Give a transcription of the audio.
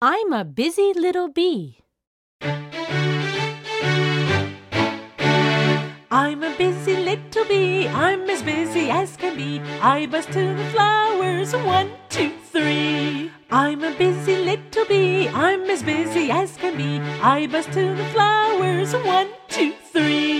I'm a busy little bee. I'm a busy little bee. I'm as busy as can be. I buzz to the flowers. One, two, three. I'm a busy little bee. I'm as busy as can be. I buzz to the flowers. One, two, three.